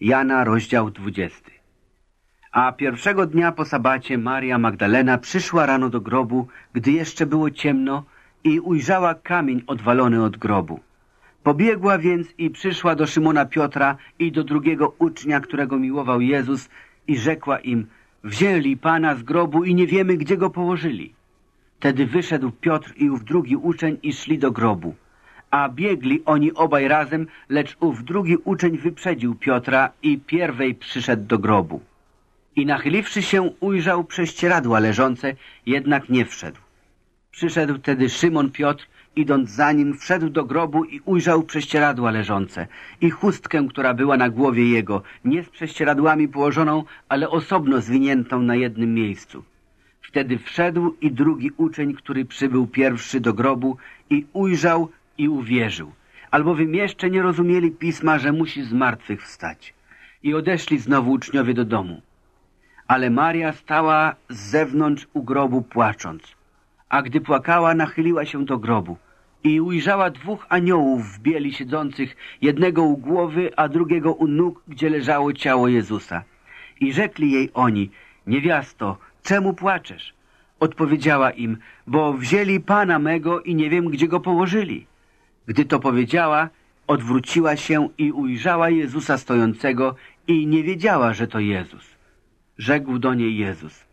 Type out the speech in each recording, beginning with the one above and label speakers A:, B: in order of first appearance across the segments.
A: Jana, rozdział 20. A pierwszego dnia po sabacie Maria Magdalena przyszła rano do grobu, gdy jeszcze było ciemno i ujrzała kamień odwalony od grobu. Pobiegła więc i przyszła do Szymona Piotra i do drugiego ucznia, którego miłował Jezus i rzekła im, wzięli Pana z grobu i nie wiemy, gdzie go położyli. Tedy wyszedł Piotr i ów drugi uczeń i szli do grobu. A biegli oni obaj razem, lecz ów drugi uczeń wyprzedził Piotra i pierwej przyszedł do grobu. I nachyliwszy się, ujrzał prześcieradła leżące, jednak nie wszedł. Przyszedł tedy Szymon Piotr, idąc za nim, wszedł do grobu i ujrzał prześcieradła leżące i chustkę, która była na głowie jego, nie z prześcieradłami położoną, ale osobno zwiniętą na jednym miejscu. Wtedy wszedł i drugi uczeń, który przybył pierwszy do grobu i ujrzał i uwierzył, albowiem jeszcze nie rozumieli pisma, że musi z martwych wstać. I odeszli znowu uczniowie do domu. Ale Maria stała z zewnątrz u grobu płacząc, a gdy płakała, nachyliła się do grobu i ujrzała dwóch aniołów w bieli siedzących, jednego u głowy, a drugiego u nóg, gdzie leżało ciało Jezusa. I rzekli jej oni, niewiasto, czemu płaczesz? Odpowiedziała im, bo wzięli Pana mego i nie wiem, gdzie go położyli. Gdy to powiedziała, odwróciła się i ujrzała Jezusa stojącego i nie wiedziała, że to Jezus. Rzekł do niej Jezus,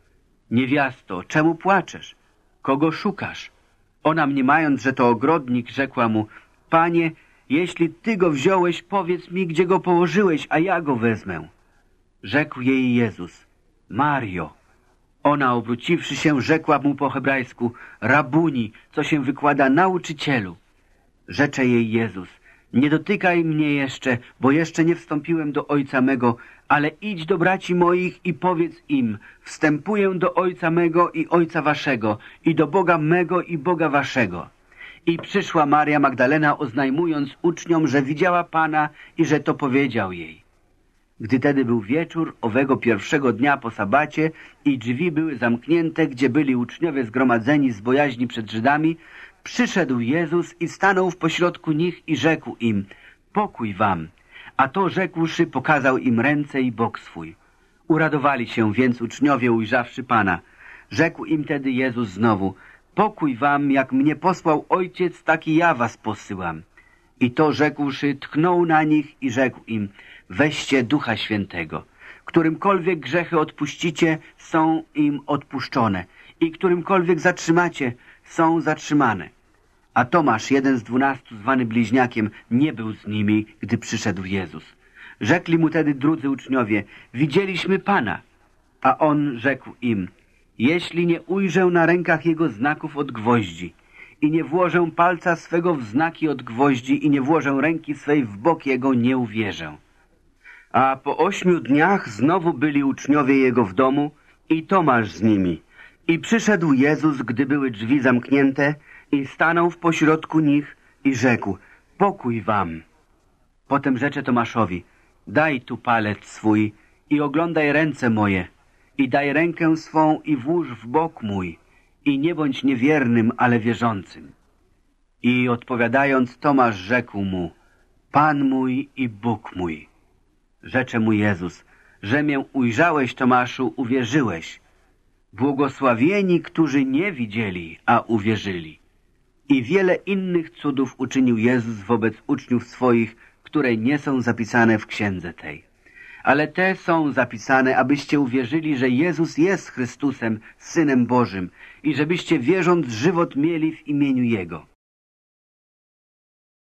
A: niewiasto, czemu płaczesz? Kogo szukasz? Ona mniemając, że to ogrodnik, rzekła mu, Panie, jeśli Ty go wziąłeś, powiedz mi, gdzie go położyłeś, a ja go wezmę. Rzekł jej Jezus, Mario. Ona, obróciwszy się, rzekła mu po hebrajsku, Rabuni, co się wykłada nauczycielu. Rzecze jej Jezus, nie dotykaj mnie jeszcze, bo jeszcze nie wstąpiłem do Ojca mego, ale idź do braci moich i powiedz im, wstępuję do Ojca mego i Ojca waszego, i do Boga mego i Boga waszego. I przyszła Maria Magdalena, oznajmując uczniom, że widziała Pana i że to powiedział jej. Gdy tedy był wieczór owego pierwszego dnia po sabacie i drzwi były zamknięte, gdzie byli uczniowie zgromadzeni z bojaźni przed Żydami, przyszedł Jezus i stanął w pośrodku nich i rzekł im, pokój wam. A to rzekłszy, pokazał im ręce i bok swój. Uradowali się więc uczniowie, ujrzawszy Pana. Rzekł im tedy Jezus znowu, pokój wam, jak mnie posłał Ojciec, taki ja was posyłam. I to rzekłszy, tknął na nich i rzekł im, weźcie Ducha Świętego. Którymkolwiek grzechy odpuścicie, są im odpuszczone. I którymkolwiek zatrzymacie, są zatrzymane. A Tomasz, jeden z dwunastu, zwany bliźniakiem, nie był z nimi, gdy przyszedł Jezus. Rzekli mu tedy drudzy uczniowie, widzieliśmy Pana. A on rzekł im, jeśli nie ujrzę na rękach jego znaków od gwoździ i nie włożę palca swego w znaki od gwoździ i nie włożę ręki swej w bok jego, nie uwierzę. A po ośmiu dniach znowu byli uczniowie jego w domu i Tomasz z nimi. I przyszedł Jezus, gdy były drzwi zamknięte i stanął w pośrodku nich i rzekł, pokój wam. Potem rzecze Tomaszowi, daj tu palec swój i oglądaj ręce moje i daj rękę swą i włóż w bok mój i nie bądź niewiernym, ale wierzącym. I odpowiadając Tomasz rzekł mu, Pan mój i Bóg mój. Rzecze mu Jezus, że mię ujrzałeś, Tomaszu, uwierzyłeś. Błogosławieni, którzy nie widzieli, a uwierzyli. I wiele innych cudów uczynił Jezus wobec uczniów swoich, które nie są zapisane w księdze tej. Ale te są zapisane, abyście uwierzyli, że Jezus jest Chrystusem, Synem Bożym i żebyście wierząc żywot mieli w imieniu Jego.